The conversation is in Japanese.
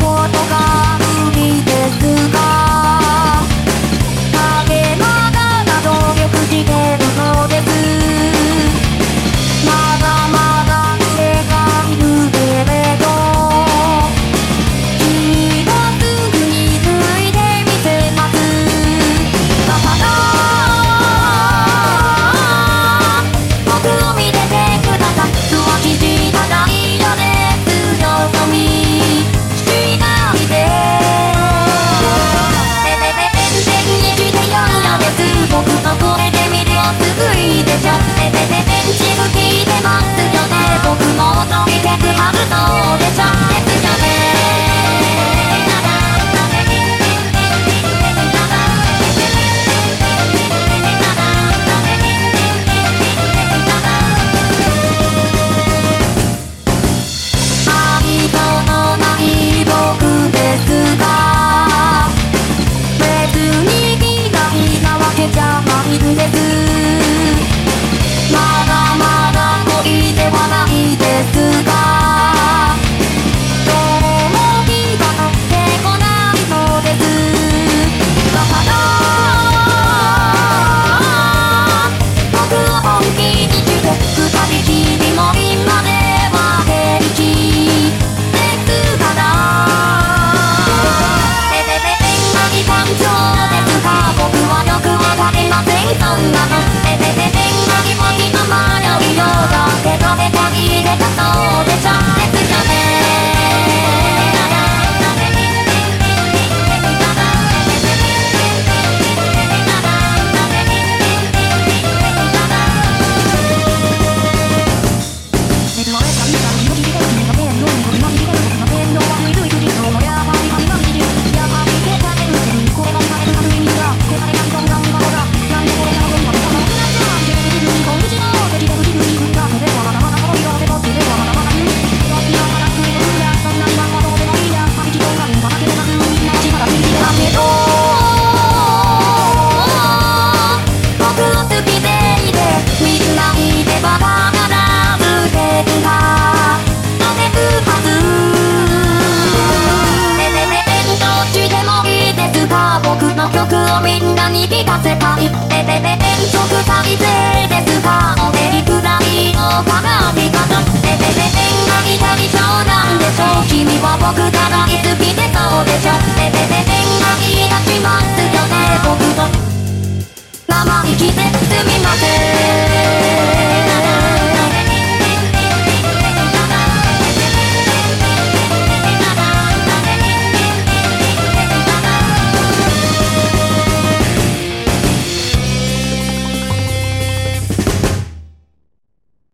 ことがみんなに聞かせたい。ペペペですがおめいくらいのかな。ペペペペンが見たりうなんでしょう。君は僕が大好きでそうでしょ。ペペペペンが見します。